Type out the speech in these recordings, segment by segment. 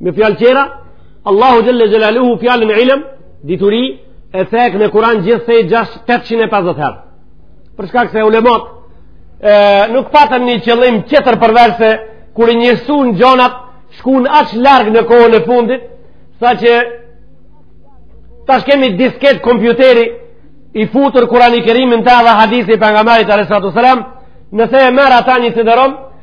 me fjalë tjera Allahu xhelle xhelaluhu fjalën ilm dituri e cek në Kur'an gjithsej 850 herë për shkak se ulemat e, nuk patën një qëllim tjetër përveç se kur i njehsun gjonat shkun aq larg në kohën e fundit saqë tash kemi disket kompjuteri i futur Kur'ani kerim n'ta dhe hadithi i Pejgamberit a.s. nëse e merr ata një CD-ROM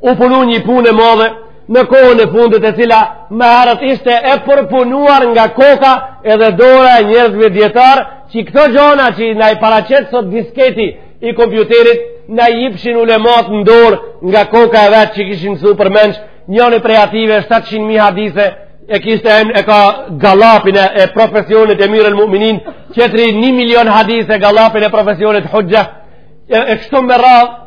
u punu një punë e madhe në kohën e fundit e cila më herët ishte e përpunuar nga koka edhe dora e njerëzve dijetarë që këto gjona që na i paraqet sot disketi i kompjuterit na i jipshin ulemat në dorë nga koka e vet që kishin msu përmendsh njani prej atyve 700.000 hadithe e kishte e, e ka gallapin e, e profesionit emirul mu'minin tjetri 1 milion hadithe gallapin e profesionit huxhxha e, e kështu me radhë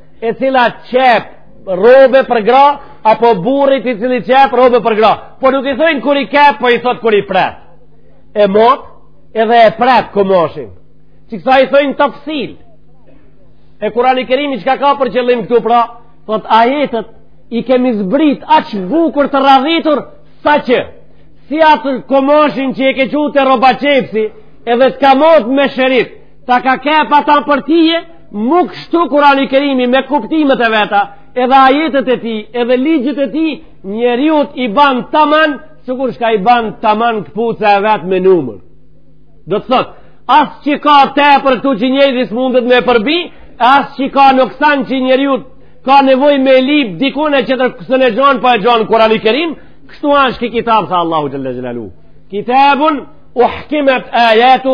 e cila qep rrobe për gra apo burrit i cili qep rrobe për gra po nuk i thojnë kur i qep po i thot kur i pret e mat edhe e pret kumashin qikësaj i thojnë tefsil e kurani kerimi çka ka për qëllim këtu pra thot ajetet i kemi zbrit aq bukur të radhitur saqë si atë kumashin që e ke çu te rrobaqepsi edhe të ka mat me shirit ta ka qep ata për tye mu kshtu kurani kerimi me kuptimet e veta edhe ajetet e tij edhe ligjet e tij njeriut i ban taman sikur çka i ban taman këpuca e vet me numër do të thot as që ka tepër këtu që njeri s'mundet me përbi as që ka nuksan që njeriu ka nevojë me lyp dikun tjetër s'un e gjon po e gjon kurani kerim kështu asht ky kitab tha Allahu xhelle xhelaluhu kitabun uhkimet ajatu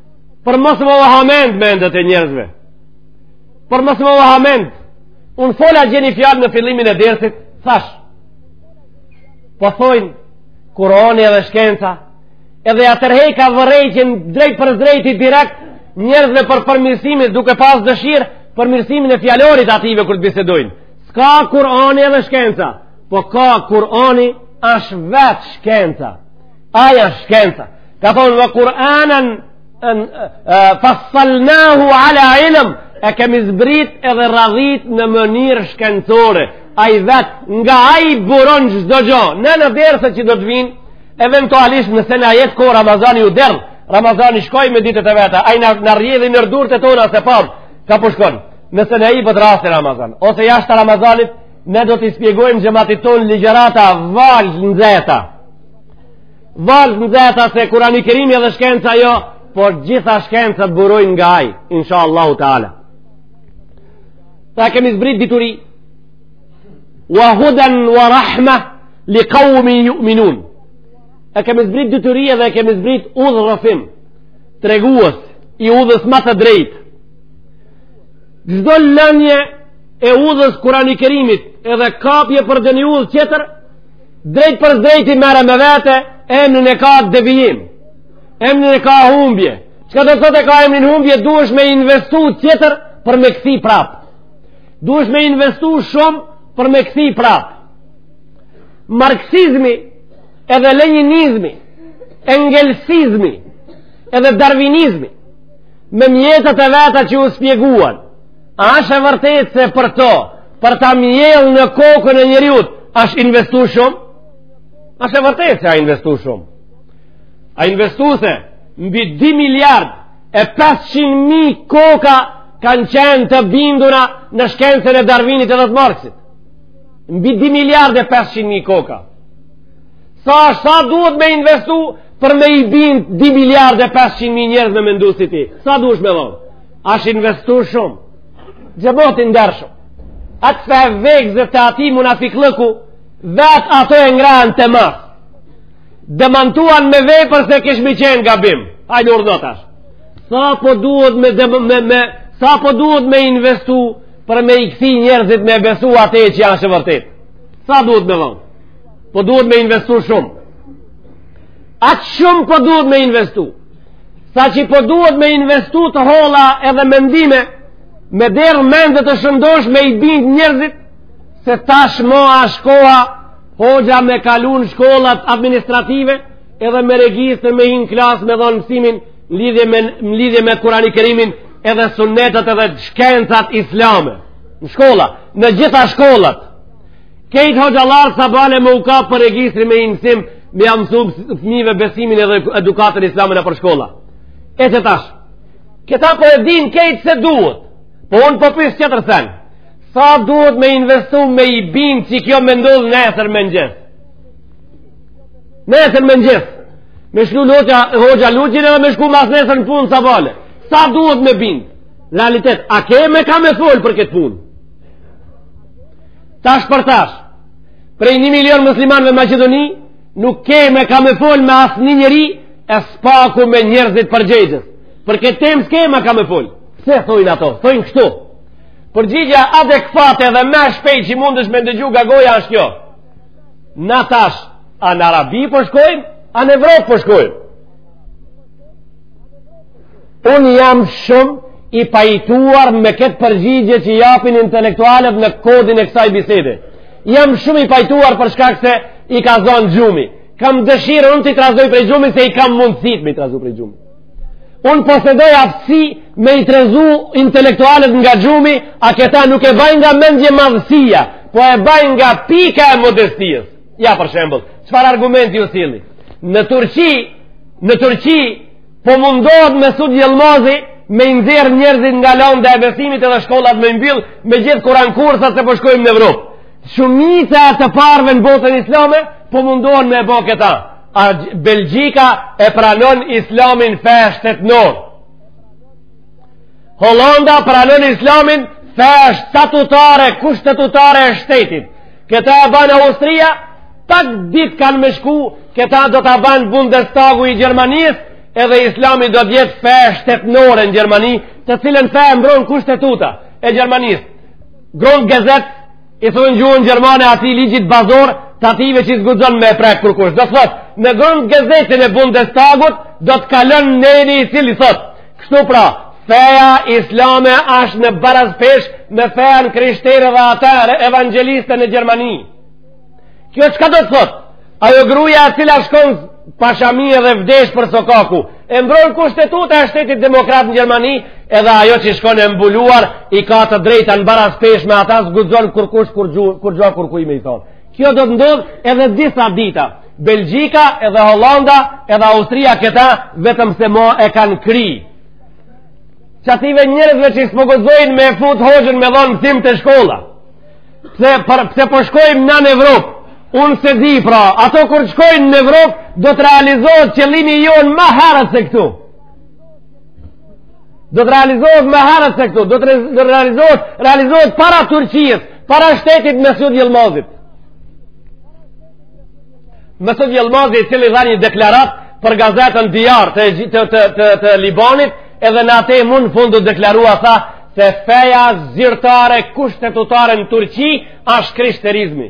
për mos me u hamend mendjet e njerëzve për mos me u hamend unë fola qi ni fjalë në fillimin e dersit thash po thojnë Kurani edhe shkenca edhe ja tërheka vërejtjen drejtpërdrejti direkt njerëzve për përmirësimin duke pas dëshirë përmirësimin e fjalorit atyve kur të bisedojnë s'ka Kurani edhe shkenca po ka Kurani është vetë shkenca ai asht shkenca ka thonë ve Kur'anen fassalnahu ala ilm e kemi zbrit edhe radhit në mënyrë shkencore ai vet nga ai buron çdo gjo na në derse që do të vijnë eventualisht nëse na jet kohë Ramazani u derdh Ramazani shkoi me ditët e veta ai na rrjedhi nër durt tona s'e pam ka po shkon po nëse na ipet rasti n' Ramazan ose jashtë Ramazanit ne do t'i shpjegojmë xhematit tonë ligjërata valë nxehta Vallë në dhe tha se kurani kerimi edhe shkenca jo, por gjitha shkencat burojnë nga ai, insha Allahu ta'ala. Ta kemi zbrit dituri, wa hudan wa rahma li kaumin juminun. E kemi zbrit dituri edhe e kemi zbrit udhërrëfim, tregues i udhës ma të drejtë. Çdo lënie e udhës kurani kerimit edhe kapje për ndonjë udhë tjetër, drejtpërdrejti merr me vete emnin e ka devijim emnin e ka humbje çka do të thotë e ka emnin humbje duhesh me investu tjetër për me kthi prap duhesh me investu shumë për me kthi prap marksizmi edhe lenjinizmi engelsizmi edhe darvinizmi me mjetat e veta që u spjeguan A është e vërtetë se për to, për ta mjellë në kokën e njeriut, është investu shumë? A është e vërtetë se a investu shumë? A investu se mbi 2 miliard e 500 mijë koka kanë qenë të binduna në shkencën e Darvinit edhe të Marksit? Mbi 2 miliard e 500 mi koka. Sa është sa duhet me investu për me i bind 2 miliard e 500 mijë njerëz me mendu si ti? Sa duhet me dhonë? Asht investu shumë, xhemat i ndershëm, atë fe vegzët të atij munafikllëku, vetë ato e ngranë të masë, demantuan me vepër se kishmi qenë gabim, hajde urdhno tash, sa po duhet me, me, me, me, sa po duhet me investu, për me i kthi njerëzit me besu atë që asht e vërtetë, sa duhet me dhonë, po duhet me investu shumë, aq shumë po duhet me investu, Saqë po duhet me investu të holla edhe mendime, me derdh mende të shëndoshë me i bind njerëzit, se tashma asht koha, hoxha me kalu n'shkollat administrative, edhe me regjistër me hi n'klasë me dhonë mësimin, lidhje me, lidhje me kurani kerimin, edhe sunnetet edhe shkencat islame, në shkolla, në gjitha shkollat, Kejt hoxhallarët sabahle me u kap për regjistri me hi n'mësim me jau msu fmive besimin edhe edukatën islame nëpër shkolla. E që tash, këta po e din kejt se duhet, po unë po pys tjetër sen, sa duhet me investu me i bind që kjo me ndodhë nesër mëngjes. Nesër mëngjes. Me shlu loqa, hoxha luqin edhe me shku masnesër në punë sabahle. Sa duhet me bind? Realitet, a ke me ka me folë për këtë punë? Tash për tash, prej një milion muslimanëve n'Maqedoni, nuk ke me ka me fol me asnjë njeri, e s'paku me njerëzit përgjegjës. Për këtë temë s'ke me ka me fol. Pse thojnë ato? Thojnë kështu. Përgjigjja adekuate edhe më e shpejtë që mundesh me ndëgju nga goja është kjo. Na tash, a në Arabi po shkojmë, a në Evropë po shkojmë. Po Unë jam shumë i pajtuar me këtë përgjigje që japin intelektualët në kodin e kësaj bisede. Jam shumë i pajtuar për shkak se i ka zonë gjumi. Kam dëshirë unë t'i trazoj prej gjumi se i kam mundësitë me i trazu prej gjumi. Unë posedoj aftësi me i trazu intelektualët nga gjumi, a këta nuk e baj nga mendjemadhësia, po e baj nga pika e modestisë. Ja për shembull, çfarë argumenti ju silli? Në Turqi, në Turqi, Po mundohet Mesut Jëllmazi me i nxjerr njerëzit nga landa e besimit edhe shkollat me i mbyll me gjithë kuran-kursa se po shkojmë në Evropë. Shumica e të parëve në botën islame po mundohen me e bo këta. A Belgjika e pranon islamin fe shtetnore. Holanda pranon islamin fe statutare, kushtetutare e shtetit. Këta e banë Austria, pak ditë kanë me shku, këta do ta banë Bundestagu i Gjermanisë, edhe islami do t'jetë fe shtetnore në Gjermani, të cilën fe e mbron kushtetuta e Gjermanisë. Grundgesetz, i thonë n'gjuhën gjermane atij ligjit bazor, të atyve që s'guxon me e prek kurkush. Do të thotë, në Grundgesetzin e Bundestagut, do të kalon neni i cili thotë, Kështu pra, feja islame ashtë në baraspeshë me fejan krishtere edhe atë evangjeliste në Gjermani. Kjo çka do të thotë? Ajo gruja e cila shkon pa shami edhe zdesh për sokaku, e mbron kushtetuta e shtetit demokrat në Gjermani, edhe ajo që shkon e mbuluar, i ka të drejta në baraspeshë me ata, s'guxon kurkush kurgjo kurkuj me i thonë. Kjo do të ndodhë edhe disa dita. Belgjika edhe Holanda edhe Austria këta vetëmse mo e kanë kry. Qatyve njerëzve që s'po guxojnë me fut hoxhën me dhonë mësim te shkolla. Pse, për, pse po shkojmë na në Evropë, unë s'e di pra, ato kur shkojnë në Evropë, do të realizohet qëllimi jonë ma herët se këtu. Do të realizohet më herët se këtu, do të realizohet, realizohet para Turqisë, para shtetit Mesut Jëllmazit. Mesut Jëllmazi i cili dha një deklaratë për gazetën Dijar të, të, të, të, të Libanit edhe në atë mund në fundu deklarua tha se feja zyrtare kushtetutare në Turqi ashtë krishterizmi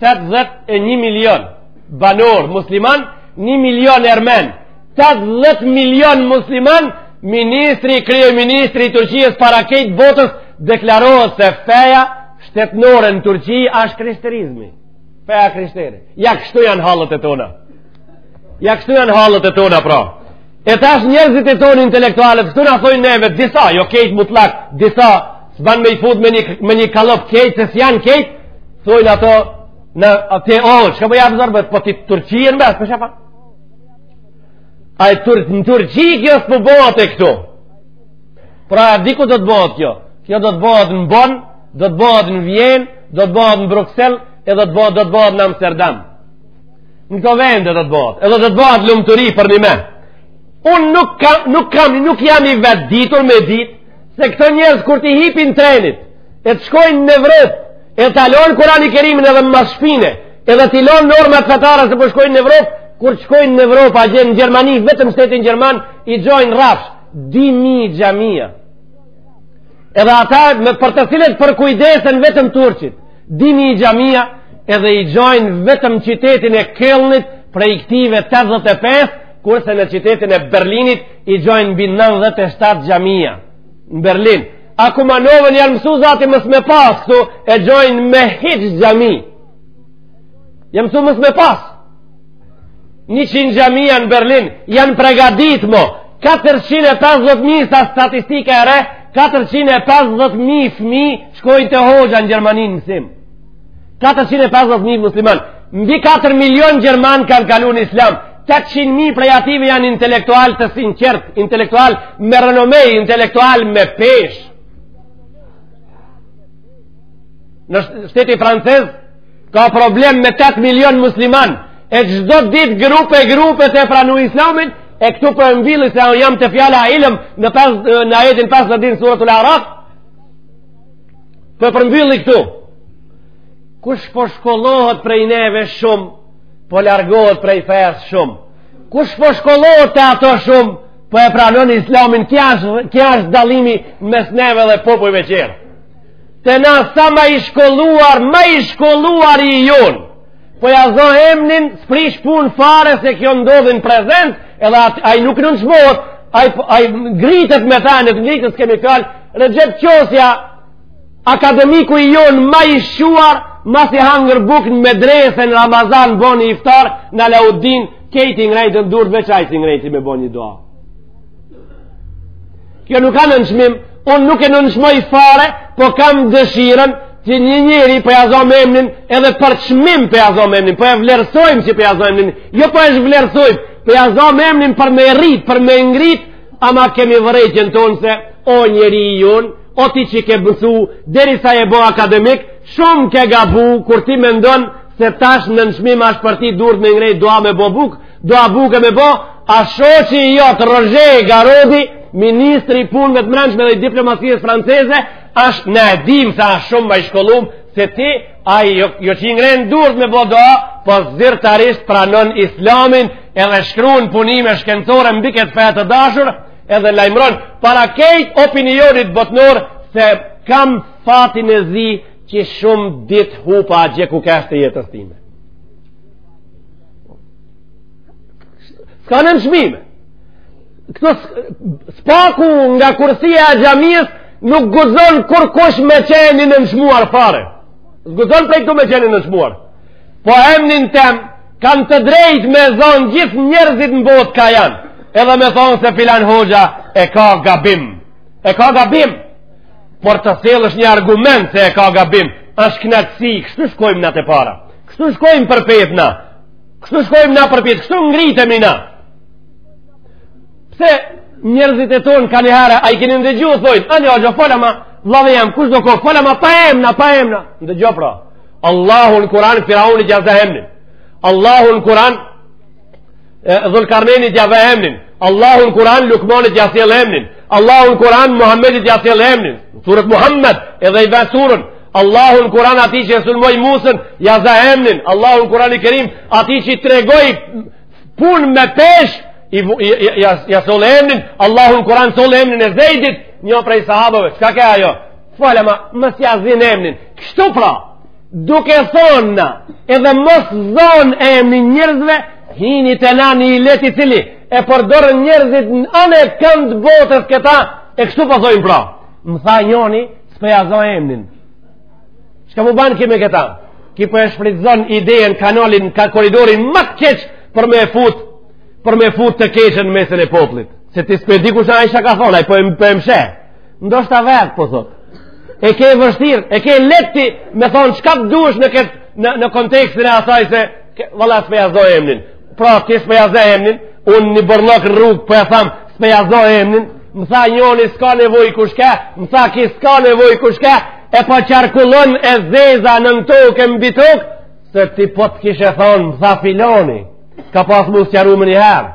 81 milion banorë muslimanë 1 milion ermenë 80 milion musliman, ministri, kryeministri i Turqijës para kejt botës, deklarohet se feja shtetnore në Turqijë ashtë krishterizmi. Feja krishtere. Ja kështu janë hallet e tona. Ja kështu janë hallet e tona, pra. E tash njerëzit e tonë intelektualët, këtu na thojnë neve, disa, jo kejt mutlak, disa, s'ban me i fut me një, me një kallëp kejt, se s'janë kejt, thojnë ato, në, atë, o, që ka po jam zërbet, po ti Turqijën bes, për shë A e tur në Turqi kjo s'po bëhet e këtu. Pra a di ku do të bëhet kjo? Kjo do të bëhet në Bon, do të bëhet në Vjenë, do të bëhet në Bruksel, e do të bëhet do të bëhet në Amsterdam. Në këto vende do të bëhet, edhe do të bëhet lumturi përnime. Unë nuk kam nuk kam nuk jam i vetëditur me ditë se këto njerëz kur t'i hipin trenit e të shkojnë në Evropë, e ta lonë Kurani Kerimin edhe mas shpine, edhe t'i lonë normat fetare se po shkojnë në Evropë, kur të shkojnë në Evropë, a gjejnë në Gjermani, vetëm shtetin gjerman, i gjojnë rrafsh dy mijë xhamia. Edhe ata me për të cilët përkujdesen vetëm turqit, dy mijë xhamia, edhe i gjojnë vetëm qytetin e Këlnit, prej këtyve 85, kurse në qytetin e Berlinit, i gjojnë mbi 97 xhamia. në Berlin a Kumanovën janë mësu zati mos me pas këtu e gjojnë me hiç xhami janë mësu mos me pas njëqind xhamia në Berlin janë pregadit mo 450.000 sa statistika e re 450.000 fmi shkojnë te hoxha në Gjermani në mësim 450.000 musliman mbi 4 milion gjermanë kanë kalu në islam 800.000 prej atyve janë intelektual të sinqertë, intelektual me renome, intelektual me peshë. Në shteti francez, ka problem me 8 milion musliman, e çdo ditë grupe grupe tu pranu islamin, e këtu po e mbylli se jam te fjala ilm në, pas, në ajetin 52 suratul Araf, po e përmbylli këtu. Kush po shkollohet prej neve shumë, po largohet prej fes shumë kush po shkollohet te ato shumë po e pranon islamin kjo është, kjo është dallimi mes neve dhe popujve tjerë te na sa ma i shkolluar ma i shkolluar i jonë po ja za emnin s'prish punë fare se kjo ndodhin prezent edhe atë, aj nuk nënçmohet aj, aj ngritet me ta në të ngritës kemi kal Rexhep Qosja Akademiku i jonë ma i shquar, masi hangër buk në medrese në Ramazan, bo ni iftar, në laudin, krejt i ngrejtën durt, veç ai s'i ngrejti me bo ni doa. Kjo nuk ka nënçmim, unë nuk e nënçmoj fare, po kam dëshirën, që një njeri po ja zojmë emnin, edhe për çmim po ja zojmë emnin, po e vlerësojmë që po ja zojmë emnin, jo po e zhvlerësojmë, po ja zojmë emnin për me rritë, për me ngritë, ama kemi vërejtjen tonë se, o njeri i jonë, O ti që ke msu, derisa je bo akademik, shumë ke gabu, kur ti mendon, se tash nënçmim ashtë për ti durët me ngrejt, doa me bo buke, doa buke me bo, a shoqi jot Rozhe Garodi, ministri i punëve të mrenshme dhe i diplomacijës franceze, ashtë na e dim se ashtë shumë ma i shkollum, se ti, ai jo, jo që i ngren durët me bo doa, po zirtarisht pranon islamin, edhe shkrun punime shkencore mbi këtë fe të dashur, Edhe lajmëron para krejt opinionit botnor se kam fatin e zi që shumë dit hupa e gjeku kah ashtë e jetës time. S'ka nënçmime. Këtu s'paku nga kursia e xhamisë nuk guzon kurkush me qenë i nënçmuar fare. S'guzon prej këtu me qenë i nënçmuar. Po emnin tem Kanë të drejtë me zonë gjithë njerëzit në botë ka janë. Edhe me thonë se filan hoxha e ka gabim. E ka gabim. Por të sjellësh një argument se e ka gabim. Ashtë knatësi, kështu shkojmë na te para. Kështu shkojmë përpjetë na. Kështu shkojmë na përpjetë. Kështu ngritemi na. Pse njerëzit tonë kanihere, a i keni ndëgju, thojnë, ani hoxhë, fol ama, vllave jam, kush do koftë, fol ama, pa emna, pa emna. Ndëgjo pra. Allahu në Kur'an Firaunit ja za emnin. Allahu në Kur'an Dhulkarnejnit ja za emnin. Allahu në Kur'an Lukmanit ja sjell emnin. Allahu në Kur'an Muhammedit ja sjell emnin. Suret Muhammed edhe i vë surën. Allahu në Kur'an atij që e sulmoi Musën ja za emnin. Allahu në Kur'ani Kerim atij që i tregoi punë me peshë i ja ja solli emnin Allahu në Kur'an solli emnin e Zejdit një prej sahabëve çka ke ajo Fol ama, mos ja zin emnin. Kështu pra, duke thonë na, edhe mos zonë emnin njerzve, hini te na një ilet i cili, e përdorin njerzit anë e kënd botës këta, e kështu po thojnë pra. Më tha njoni, s'po ja zo emnin. Çka m'u ban ki me këta? Ky po e shfrytëzon idenë, kanalin, ka korridorin, ma të keq për me fut, për me fut të keqën n'mesin e popllit. Se ti s'pe di kush a ai çka ka thonë, ai po e më po Ndoshta vetë, po thot. E ke vështir, e ke lehtë me thonë çka të duesh në, ket, në, në kontekstin e asaj se valla spe'jazoje emnin. Pra, ti spe'jazoje emnin, unë ni bërllok në rrugë, po e tham, spe'jazoje emnin, më tha njoni s'ka nevojë kush ke, më tha ky s'ka nevojë kush ke, e po qarkullon e zeza nën tokë e mbi tokë, se ti po të kishe thonë, më tha filoni, ka pas m'u sqaru menjëherë.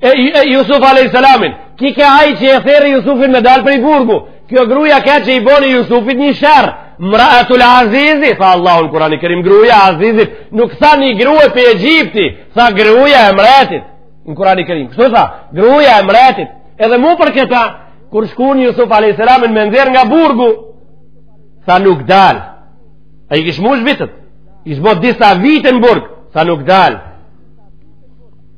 e, e Jusuf a.s. Ky ke ai që e thirri Jusufin me dalë prej burgu. Kjo gruja ke që i boni Jusufit një sherr. Imraetul Azizi, tha Allahu në Kurani Kerim gruja e Azizit. Nuk tha një grue prej Egjipti, tha gruja e mbretit. Në Kurani Kerim, kështu tha, gruja e mbretit. Edhe mu për këta, kur shkun Jusufin a.s. me nxjerrë nga burgu, tha nuk dal. Ai kish mush vitet, ish bo disa vite në burg, tha nuk dal.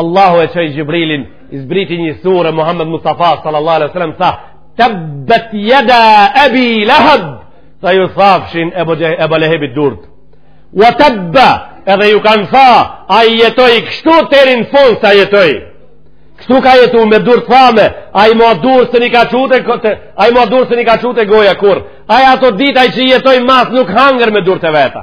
Allahu e çoi Xhibrilin, i zbriti një sure, Muhammed Mustafa, sallallahu alaihi sallam, tha, tebbet jeda ebi leheb, tha iu thafshin Ebu Lehebit durt. Ve tebbe, edhe iu kanë tha, ai jetoi, kështu deri n'fund, sa jetoi. Kështu ka jetu me durt thame, ai ma durt s'e di ni ka çu te, ai ma durt s'e di ni ka çu te goja kurr. Ai ato ditë, ai që jetoi mas nuk hangër me durt e veta.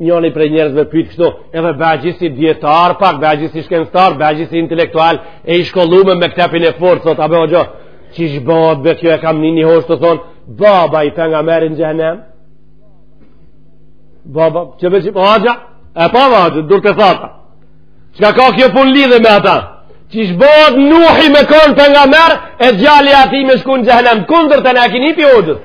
njëni prej njerëzve pyet kështu, edhe bëhej si dijetar pak, bëhej si shkencëtar, bëhej si intelektual e i shkolluar me këtë pe'n fort, thotë a be hoxha, qysh bëhet be kjo e kam ni ni hoxhë tu thon, baba i pejgamerit në xhenem. Baba, që vetë hoxha, e pa hoxha, durt e thata. Çka ka kjo punë lidhe me ata? Qysh bëhet Nuhi me kon pejgamer e djali i tij me shku në xhenem, kundër të na keni pi hoxhës.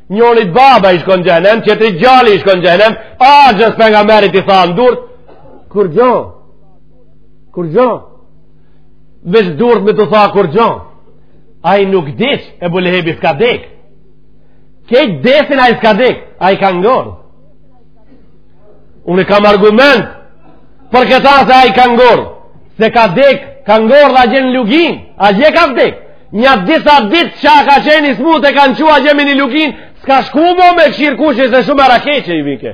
Njërit baba i shkon n'xhenem, tjetrit djali i shkon n'xhenem, axhës pejgamerit iu thanë durt, kurgjo, kurgjo, veç durt me t'u tha kurgjo, ai nuk diq, Ebu Lehebi s'ka dek, kejt desin ai s'ka dek, ai ka ngordh, unë kam argument, për këta se ai ka ngordh, s'ka dek, ka ngordh, atje n'luginë, atje ka dek, Nja disa ditë që ai ka qenë i smutë e kanë çu atje mi një luginë, s'ka shku mo me kqyr kush, se shumë era e keqe i vike.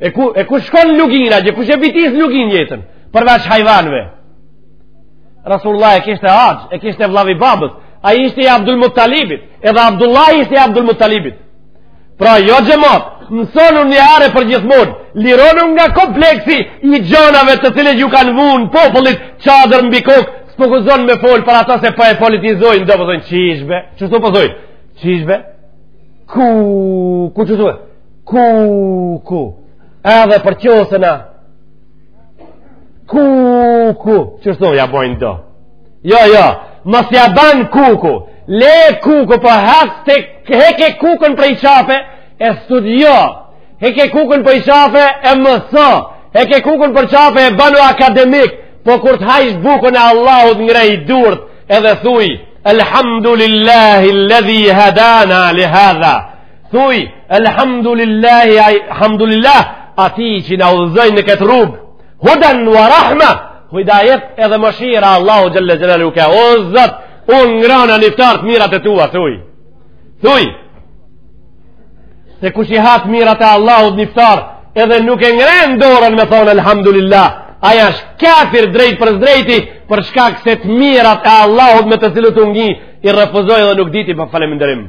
E ku, e kush shkon në luginë atje, kush e bitis në luginë jetën, përveç hajvanve. Rasulullah e kishte axhë, e kishte vllavi babës, ai ishte i Abdul Muttalibit, edhe Abdullahi ishte i Abdul Muttalibit. Pra o xhemat, mësonu njëherë e përgjithmonë, lironu nga kompleksi i gjanave të cilat ia kanë vunë popullit çadër mbi kokë, s'po guxon me folë për ata se pa po e politizojnë, do po thojnë po qysh be, qeshtu po thojnë, qysh be, kuku qeshtu, kuku, edhe përqeshna, kuku, qeshtu ja bojnë do, Jo, jo, mos ja ban kuku, le kuku, po e heke kukën prej qafe, e studio, heke kukën prej qafe, e mëso, heke kukën prej qafe, e banu akademik, po kur të hajsh bukën e Allahut ngreji durët, edhe thuj, Elhamdulillahi ledhi hadana li hadha, thuj, Elhamdulillahi, Elhamdulillahi, atij që na udhëzoi në këtë rrugë, Hudan wa rahma, hidajet edhe mëshira Allahu xhelle xhelaluhu ka o Zot, u ngrana n'iftar të mirat e tua thuj. Thuj. Se kush i ha t'mirat e Allahut n'iftar, edhe nuk e ngren dorën me thonë alhamdulillah. Ai është kafir drejtpërdrejti, për shkak se të mirat e Allahut me të cilat u ngi, i refuzoi dhe nuk diti pa faleminderim.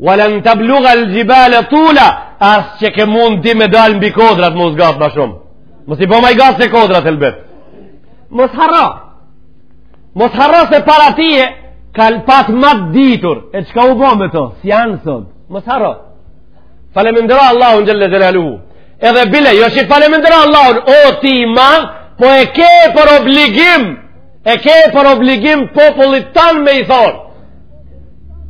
Walan tablugha al-jibala tula, as që ke mundësi me dal mbi kodrat mos gat ma shumë. Mos u bo ma i gatë se kodrat e lbet. Mos harro. Mos harro se para ti e ka pas ma t'ditur. E çka u bo me to? Si janë sot? Mos harro. Falendero Allahun xhelle xhelaluhu. Edhe bile, jo që falendero Allahun, o ti i madh, po e ke për obligim, e ke për obligim popullit tan me i thonë.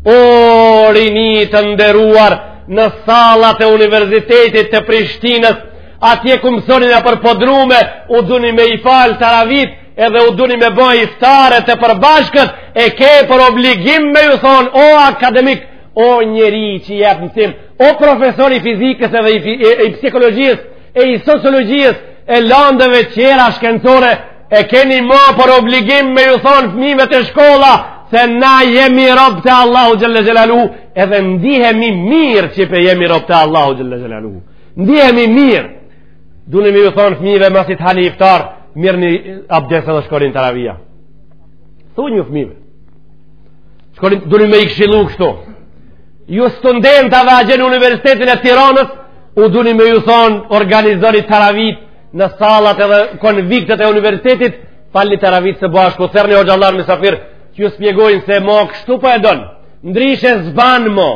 O rini të nderuar në sallat e universitetit të Prishtinës, atje ku mësoni nëpër podrume, ju duni me i falë teravit, edhe ju duni me ba iftare të përbashkët, e ke për obligim me ju thonë, o akademik, o njeri që jep mësim, o profesor i fizikës edhe i, i, i psikologjisë, e i sociologjisë, e landëve tjera shkencore, E keni ma për obligim me ju thonë fëmijëve te shkolla se na jemi rob të Allahut xhelle xhelaluhu, edhe ndihemi mirë që po jemi rob të Allahut xhelle xhelaluhu. Ndihemi mirë. Duhet me ju thonë fëmijëve masi t'hani iftar, merrni abdes edhe shkoni n'teravia. Thuni ju fëmijëve. Shkoni, duhet me i këshillu kështu. Ju studentëve atje n'universitetin e Tiranës, u duni me ju thonë organizoni teravit në sallat edhe konviktet e universitetit, falni teravit së bashku, thirrni hoxhallar mysafir, që ju spjegojnë se mo kështu po e donë, ndryshe s'ban mo.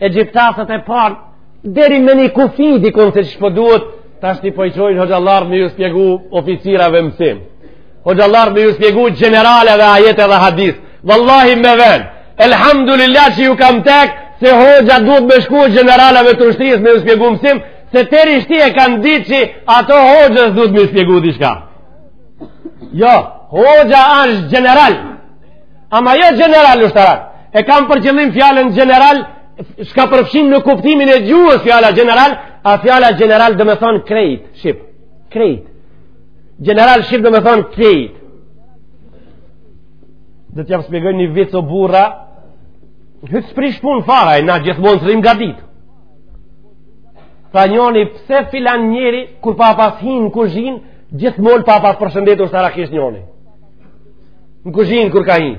E gjithasët e parë, deri me një kufi dikton se që po duhet, tashti po i qojnë hoxhallar me ju spjegu oficirave mësim. Hoxhallar me ju spjegu generaleve ajete dhe hadith. Wallahi më vjen, elhamdulillah që ju ka tek, se hoxha duhet me shku generaleve të ushtrisë me ju spjegu mësim, Se të rishti e kanë ditë që ato hoxhës duhet m'i spjegu diçka. Jo, hoxha është gjeneral. Ama jo gjeneral ushtarak. E kam për qëllim fjalën gjeneral, çka përfshim në kuptimin e gjuhës fjala gjeneral, a fjala gjeneral domethonë krejt, shqip, krejt. Gjeneral shqip domethonë krejt. Do t'jau spjegoj një vic o burra, hiç s'prish punë fare, na gjithmonë s'rrim gatitu. Tha njoni, pse filan njeri, kur pa pas hin në kuzhinë, gjithmonë pa pas përshëndet ushtarakisht njoni. Në kuzhinë, kur ka hin.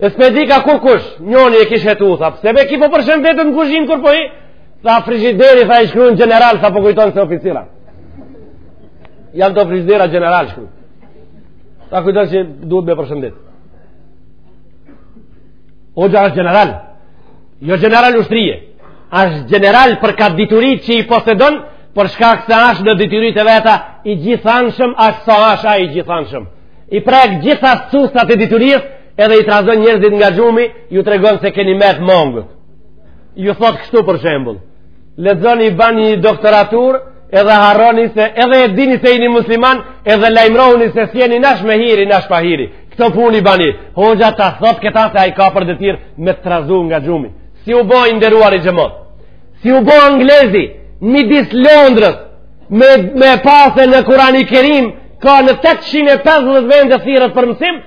E s'pe di ka kurkush, njoni e kish hetu, tha, pse be ki po përshëndet në kuzhinë, kur po hi, tha frigideri, tha i shkrun general, tha po kujton se oficira. Jam të frigidera general shkru. Tha kujton që duhet me përshëndet. Hoxha është gjeneral, Jo gjeneral ushtrije, është gjeneral për kah dituritë që i posedon, për shkak se është në dituritë e veta, i gjithanshëm, është sa është ai gjithanshëm. I prek gjitha sustat e diturisë, edhe i trazon njerëzit nga gjumi, ju tregon se keni met mongut. Ju thotë kështu për shembull. Lexoni, bani një doktoraturë, edhe harroni se, edhe e dini se jeni musliman, edhe lajmrohuni se s'jeni nash me hiri, nash pa hiri. Këto punë i bani, hoxha ta thotë këta se ai ka për detyrë me të trazu nga gjumi. Si u bo i nderuar i xhemat? Si u bo anglezi, midis Londrës, me, me pase në Kurani Kerim, ka në 850 vende thirret për mësim,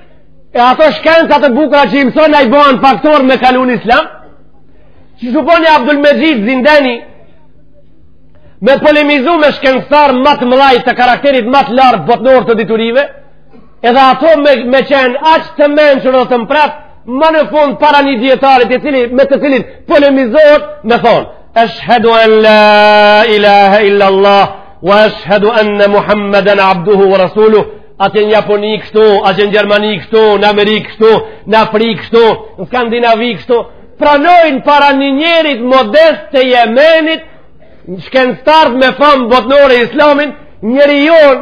e ato shkenca të bukura që i mëson ai bohen faktor me kalu në islam, qysh u bo një Abdul Mexhid Zindani, me polemizu me shkencëtarë ma të mdhaj të karakterit ma të lartë botnor të diturive, Edhe ato me, me qenë aq të mençur dhe të mprehtë, më në fund para një dijetari i cili, me të cilin polemizohet, me thonë, Eshhedu en la ilaha illa Allah, wa eshhedu enne Muhammeden abduhu wa rasulu, atje në Japoni kështu, atje në Gjermani kështu, në Amerikë kështu, në Afrikë kështu, në Skandinavi kështu, pranojnë para një njerit modest të Jemenit, shkencëtarët me famë botnore islamin, njeri jonë,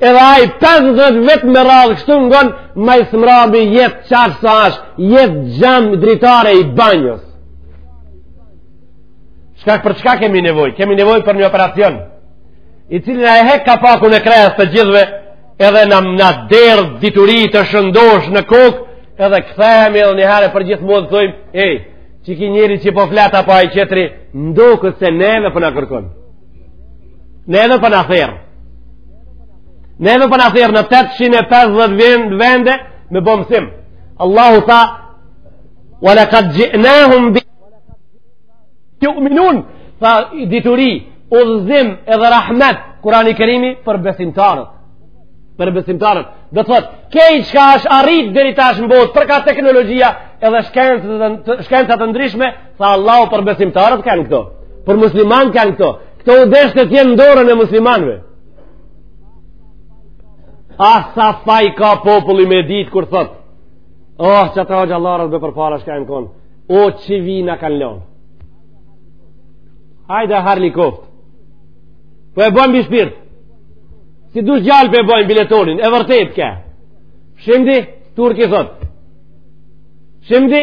edhe ai 50 vjet me radhë kështu ngon më i smrabi jet çfarë sa është jet xham dritare i banjos çka për çka kemi nevojë kemi nevojë për një operacion i cili na e hek kapakun e kresë të gjithëve edhe na na derdh dituri të shëndoshë në kokë edhe kthehemi edhe një herë e përgjithmonë thojmë ej qiky njeri që po flet apo ai tjetri m'doket se neve po na kërkon Neve po na thërr. Neve po na thërr në 850 vende me bo mësim. Allahu tha, wa la qad ji'nahum bi ju'minun tha dituri udhzim edhe rahmet Kurani Kerimi për besimtarët për besimtarët do të thotë kej çka është arrit deri tash në botë për ka teknologjia edhe shkenca të ndryshme Tha Allahu për besimtarët kanë këto. Për musliman kanë këto. Këto u desh të jenë në dorën e muslimanve. Ah, sa faj ka populli me ditë kur thot. Oh, qeta hoxhallarët be përpara shka jen konë. O, që vina kanë lonë. Hajde hajrli koftë. Po e bojnë mbi shpirt. Si dush gjallë po e bojmë biletonin. E vërtet, ke. Shimdi, turki thotë. Shimdi,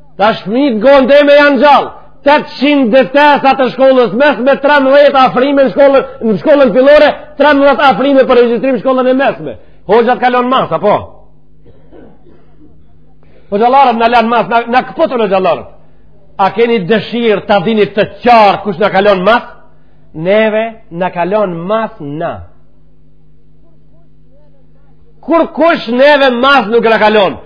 Ta shmit gonë dhe me janë gjallë. 800 deftesa të shkollës mesme, 13 afrime në shkollën, në shkollën fillore, 13 afrime për regjistrim shkollën e mesme. Hoxhat ka lon mas, apo hoxhallarët na lanë mas, na këputën hoxhallarët. A keni dëshirë ta dini të qartë kush na ka lon mas? Neve na ka lon mas na. Kurkush neve mas nuk na ka lon.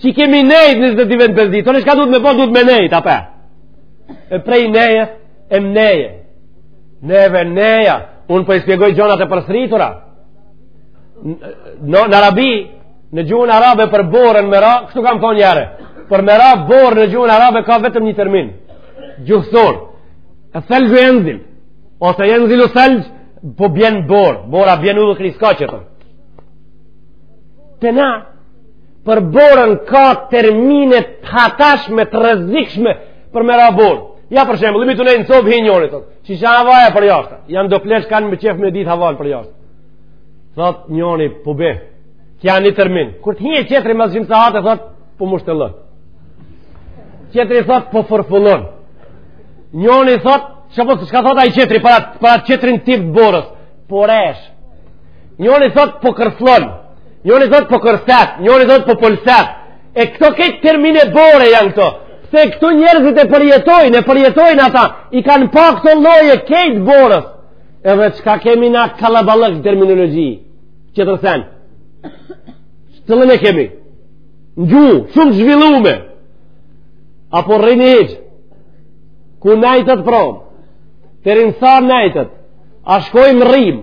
Që kemi nejt në zëtë divend për ditë, të në shka duhet me bo, duhet me nejt, apë. E prej nejes, e neje. Neve neja, unë po i spjegoj gjonat e përsritura. Në, në arabi, në gjuhën arabe për borën me ra, kështu kam thonë njëhere, për me ra borë në gjuhën arabe ka vetëm një termin, gjuhësor, e thelgju e nzil, ose e nzilu thelgj, po bjen borë, bora bjen u dhe kriska që të. Te na, për borën ka termine të hatashme të rrezikshme për me ra borë. Ja për shembull, jemi tu nejt në sobë, hi njëri, thotë qysh havaja përjashtë, janë do pleq kanë me qef me ditë havanë përjashtë. Thot njëri, po bje, kjo një termin. Kur të hije qetëri mas gjysë sahati, thot, po mshtjell. Qetëri thot, po fërfëllon. Njëri thot, që po shka thot ai qetëri, para, para qetërin tip borës, po resh. Njëri thot po kërfllon, njëri thot po kërset, njëri thot po pëlset. E këto kejt termine bore janë këto. Se këto njerëzit e përjetojnë, e përjetojnë ata, i kanë pa këto lloje kejt borës. Edhe qka kemi na kalabalëk terminologji, qetër sen. Që e kemi në gju shumë zhvillume. A po rrini? Hiç. Ku nejtët promë. Te rinësar nejtët. A shkojmë rrimë.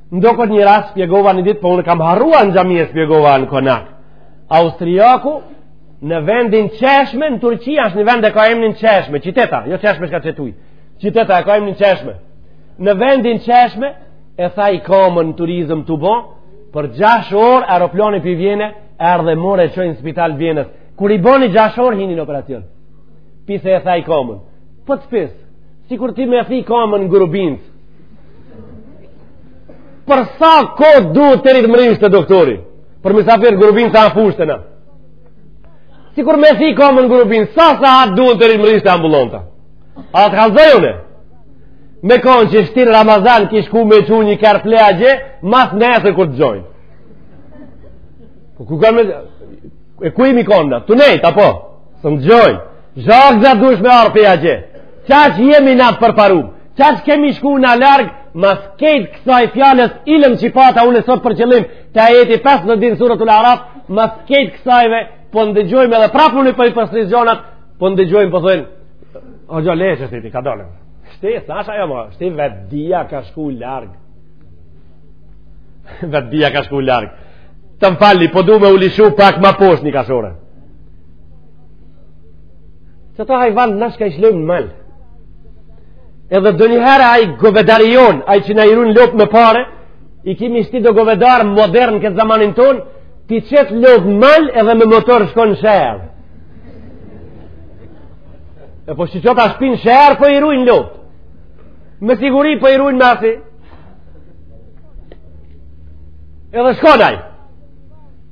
Ndokot një rast spjegova një ditë, po unë kam harruar në xhami e spjegova në konak. Austriaku në vendin Çeshme në Turqi është një vend e ka emrin Çeshme, qyteta, jo çeshme çka qet ujë. Qyteta e ka emrin Çeshme. Në vendin Çeshme e theu komën në turizëm tu bo, për 6 orë aeroplani prej Vjene, erdh e mor e çoi në spital Vjenës. Kur i boni 6 orë hini në operacion. Pse e theu komën. Po të pys, sikur ti me thi komën në Grubinë, Për sa kohë duhet të rritë mërrishte doktori? Për misafir në Grubinë sa në fushtë në? Sikur me thi komën në Grubinë, sa sahat duhet të rritë mërrishte ambulanta? A të kallzoj une? Me konë që shtinë Ramazan kish shku me çu një kerr, fle atje, masnesër kur të gjojnë. Po ku kanë me... E ku jimi konë na? Tu nejtë, apo? Se ndëgjojnë. Zhak za dush me ardh prej atje Qaq jemi na përparu Qaq kemi shku na larg Mas kejt kësaj fjalës ilëm që pata unë sot për qëllim Te ajeti 52 në suretul Araf Mas kejt kësajve Po ndëgjojmë edhe prapë unë për i përstri zhjonat Po ndëgjojmë po thonë O gjo leqë është ti ka dole Shti, s'asht ajo ma Shti vetëdija ka shku larg Vetëdija ka shku larg Të më falni, po du me u lshu pak ma poshtë një kashore Qeta hajvan na çka i shlojmë në mal. Edhe donjëherë ai govedari jonë, ai që na i run lopët me pare, i kimi shti do govedarë modern këtë zamanin tonë, t'i qet lopët në mal edhe me motor shkon në shehër. E po që qëtë a shpinë shehër, po i run lopët. Me siguri po i run me sy. Edhe shkon ai.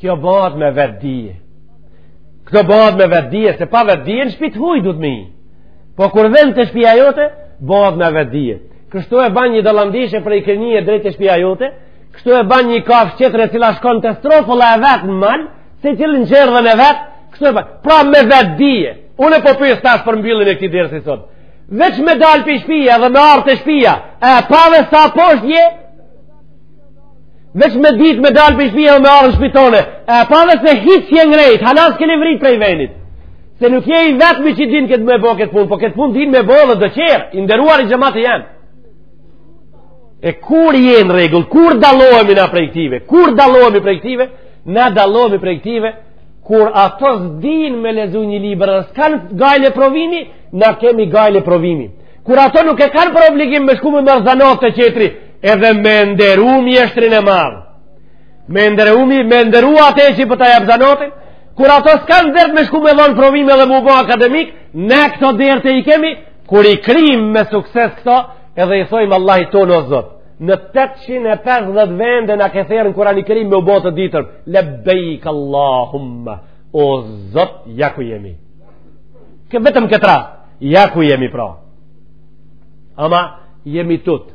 kjo bëhet me vetëdije këto bëhet me vetëdije se pa vetëdije në shpi t'huj du të hi po kur vjen te shpia jote bëhet me vetëdije kështu e ban një dallëndyshe prej Kenie drejt te shpia jote kështu e ban një kafshë qetër e cila shkon te strofulla e vet në mal secili në çerdhen e vet kështu e ban pra me vetëdije unë po pys tash për mbylljen e këtij dersi sot veç me dalë prej shpie dhe me ardh te shpia e pa dhe sa poshtë je Veç me ditë me dalë prej shpie me ardh në shpi tone. E pa dhe se hiç s'je ngrejt, hala s'ke lëvritë prej venit. Se nuk je i vetmi që din këtë me bo këtë punë, po këtë punë din me bo dhe të qerë, i nderuari xhemat i jonë. E kur jena në rregull, kur dallohemi na prej këtive, kur dallohemi prej këtive, na dallohemi prej këtive, kur ato s'din me lexu një libër dhe s'kanë gajle provimi, na kemi gajle provimi. Kur ato nuk e kanë për obligim me shku me marr zanat te qetri, edhe me nderu mjeshtrin e madh, me nderu, me nderu atë që po ta jep zanotin, kur ato s'kanë dert me shku me dhonë provime dhe me u bo akademik, ne këto derte i kemi, kur i kryjmë me sukses këto, edhe i thojmë Allahit tonë o zotë, në 850 vende na ke thirrë në Kurani Kerim me u bo të ditur, lebbejk Allahumma, o Zot, ja ku jemi. Kë vetëm këtë rast, ja ku jemi pra. Ama, jemi tut.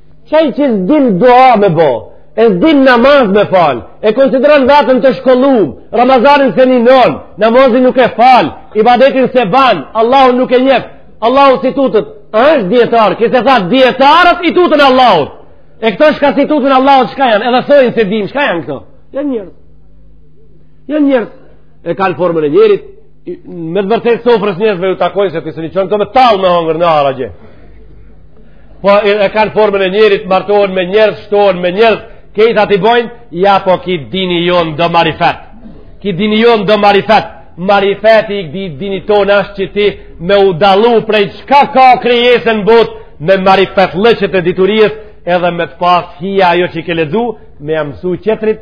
Qaj që s'din dua me bo, e s'din namaz me fal, e konsideran vetën të shkollum, Ramazanin s'e ninon, namazin nuk e fal, ibadetin s'e ban, Allahun nuk e njef, Allahut s'i tutet, a është dijetar, ky s'e tha dijetarët i tuten Allahut, e këto shka s'i tuten Allahut çka janë, edhe thojnë s'e dim, çka janë këto, janë njerëz, janë njerëz, e kanë formën e njerit, me të vërtet sofrës njerëzve i takojnë se ti s'i çon dot me dalë me hongër në ara gje. Po e, e kanë formën e njerit, martohen me njerëz, shtohen me njerëz, krejt ato i bojnë, ja po ky dini jonë do marifet. Ky dini jonë do marifet. Marifeti i këti dini tonë ashtë që ti me u dallu prej çka ka krijesë në botë me marifet e diturisë edhe me të pas hije ajo që i ke lexu, me ia mësu tjetrit,